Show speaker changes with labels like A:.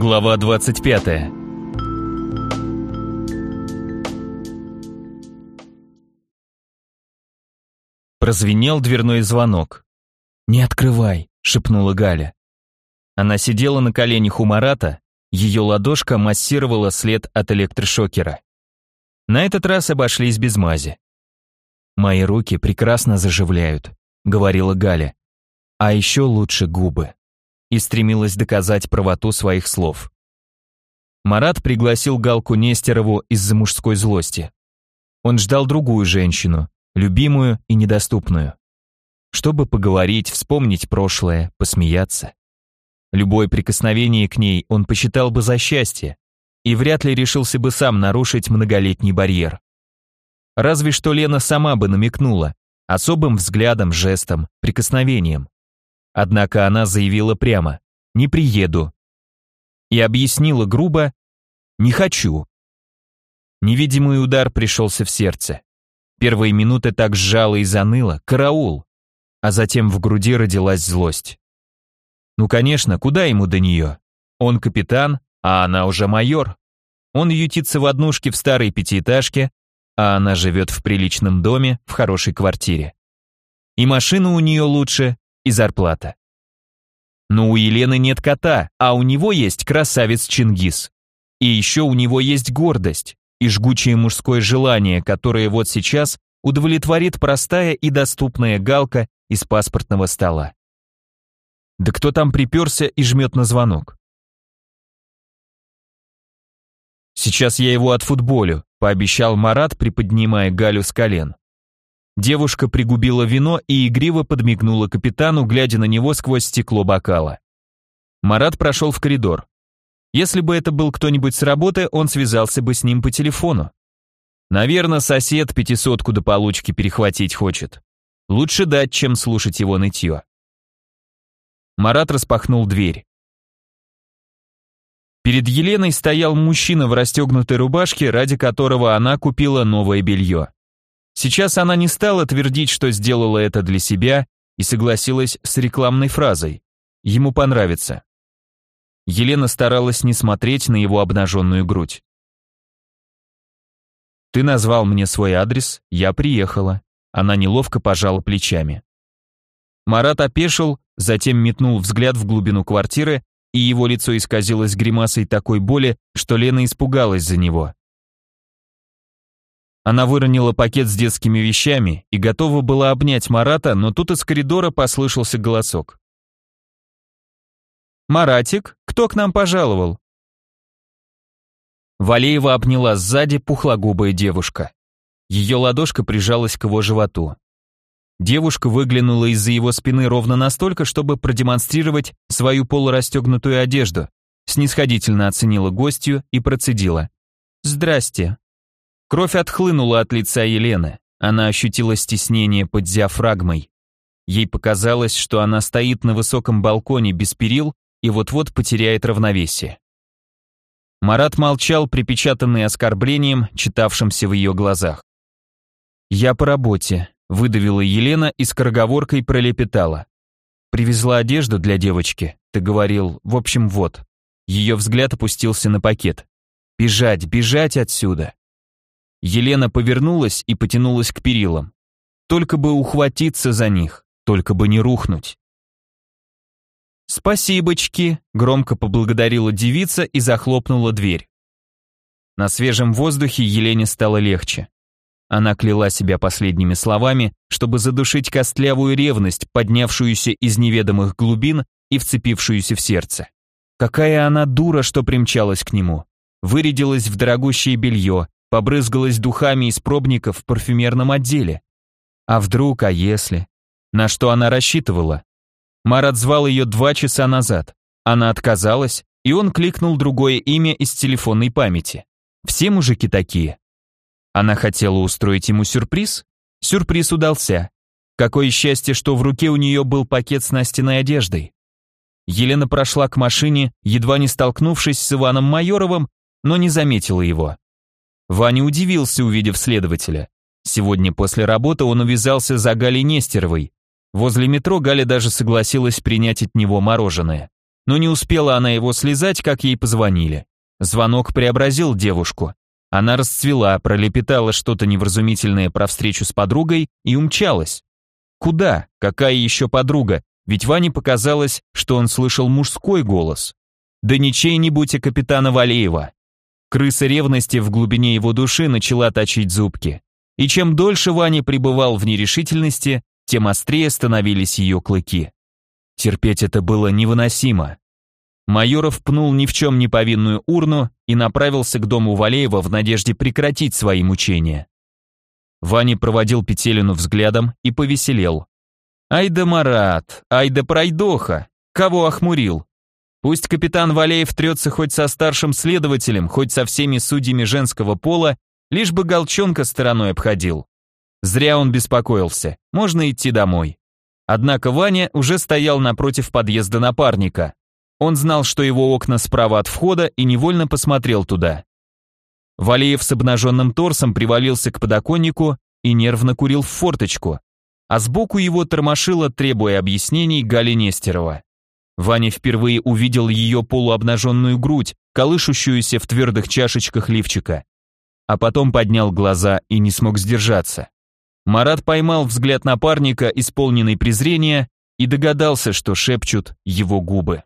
A: Глава 25 Прозвенел дверной звонок. «Не открывай», — шепнула Галя. Она сидела на коленях у Марата, ее ладошка массировала след от электрошокера. На этот раз обошлись без мази. «Мои руки прекрасно заживляют», — говорила Галя. «А еще лучше губы». И стремилась доказать правоту своих слов. Марат пригласил Галку Нестерову из-за мужской злости. Он ждал другую женщину, любимую и недоступную. Чтобы поговорить, вспомнить прошлое, посмеяться. Любое прикосновение к ней он посчитал бы за счастье и вряд ли решился бы сам нарушить многолетний барьер. Разве что Лена сама бы намекнула, особым взглядом, жестом, прикосновением. Однако она заявила прямо «не приеду» и объяснила грубо «не хочу». Невидимый удар пришелся в сердце. Первые минуты так сжало и заныло, караул. А затем в груди родилась злость. Ну, конечно, куда ему до нее? Он капитан, а она уже майор. Он ютится в однушке в старой пятиэтажке, а она живет в приличном доме, в хорошей квартире. И машина у нее лучше, и зарплата. Но у Елены нет кота, а у него есть красавец Чингис. И еще у него есть гордость и жгучее мужское желание, которое вот сейчас удовлетворит простая и доступная галка из паспортного стола. Да кто там приперся и жмет на звонок? Сейчас я его отфутболю, пообещал Марат, приподнимая Галю с колен. Девушка пригубила вино и игриво подмигнула капитану, глядя на него сквозь стекло бокала. Марат прошел в коридор. Если бы это был кто-нибудь с работы, он связался бы с ним по телефону. Наверное, сосед пятисотку до получки перехватить хочет. Лучше дать, чем слушать его нытье. Марат распахнул дверь. Перед Еленой стоял мужчина в расстегнутой рубашке, ради которого она купила новое белье. Сейчас она не стала твердить, что сделала это для себя, и согласилась с рекламной фразой «Ему понравится». Елена старалась не смотреть на его обнаженную грудь. «Ты назвал мне свой адрес, я приехала». Она неловко пожала плечами. Марат опешил, затем метнул взгляд в глубину квартиры, и его лицо исказилось гримасой такой боли, что Лена испугалась за него. Она выронила пакет с детскими вещами и готова была обнять Марата, но тут из коридора послышался голосок. «Маратик, кто к нам пожаловал?» Валеева обняла сзади пухлогубая девушка. Ее ладошка прижалась к его животу. Девушка выглянула из-за его спины ровно настолько, чтобы продемонстрировать свою полурастегнутую одежду, снисходительно оценила гостью и процедила. «Здрасте». Кровь отхлынула от лица Елены. Она ощутила стеснение под диафрагмой. Ей показалось, что она стоит на высоком балконе без перил и вот-вот потеряет равновесие. Марат молчал, припечатанный оскорблением, читавшимся в ее глазах. «Я по работе», — выдавила Елена и скороговоркой пролепетала. «Привезла одежду для девочки, ты говорил, в общем, вот». Ее взгляд опустился на пакет. «Бежать, бежать отсюда!» Елена повернулась и потянулась к перилам. Только бы ухватиться за них, только бы не рухнуть. «Спасибочки», — громко поблагодарила девица и захлопнула дверь. На свежем воздухе Елене стало легче. Она кляла себя последними словами, чтобы задушить костлявую ревность, поднявшуюся из неведомых глубин и вцепившуюся в сердце. Какая она дура, что примчалась к нему. Вырядилась в дорогущее белье, побрызгалась духами из пробников в парфюмерном отделе. А вдруг, а если? На что она рассчитывала? Марат звал ее два часа назад. Она отказалась, и он кликнул другое имя из телефонной памяти. Все мужики такие. Она хотела устроить ему сюрприз? Сюрприз удался. Какое счастье, что в руке у нее был пакет с Настиной одеждой. Елена прошла к машине, едва не столкнувшись с Иваном Майоровым, но не заметила его. Ваня удивился, увидев следователя. Сегодня после работы он увязался за Галей Нестеровой, Возле метро Галя даже согласилась принять от него мороженое. но не успела она его слезать, как ей позвонили. Звонок преобразил девушку. Она расцвела, пролепетала что-то невразумительное про встречу с подругой и умчалась. Куда? Какая еще подруга? Ведь Ване показалось, что он слышал мужской голос. Да не чей-нибудь, а капитана Валеева. Крыса ревности в глубине его души начала точить зубки. И чем дольше Ваня пребывал в нерешительности, тем острее становились ее клыки. Терпеть это было невыносимо. Майоров пнул ни в чем не повинную урну и направился к дому Валеева в надежде прекратить свои мучения. Ваня проводил Петелину взглядом и повеселел. «Ай да Марат, ай да пройдоха! Кого охмурил? Пусть капитан Валеев трется хоть со старшим следователем, хоть со всеми судьями женского пола, лишь бы Голчонка стороной обходил. Зря он беспокоился, можно идти домой. Однако Ваня уже стоял напротив подъезда напарника. Он знал, что его окна справа от входа и невольно посмотрел туда. Валеев с обнаженным торсом привалился к подоконнику и нервно курил в форточку, а сбоку его тормошило, требуя объяснений, Галя Нестерова. Ваня впервые увидел ее полуобнаженную грудь, колышущуюся в твердых чашечках лифчика. А потом поднял глаза и не смог сдержаться. Марат поймал взгляд напарника, исполненный презрения, и догадался, что шепчут его губы.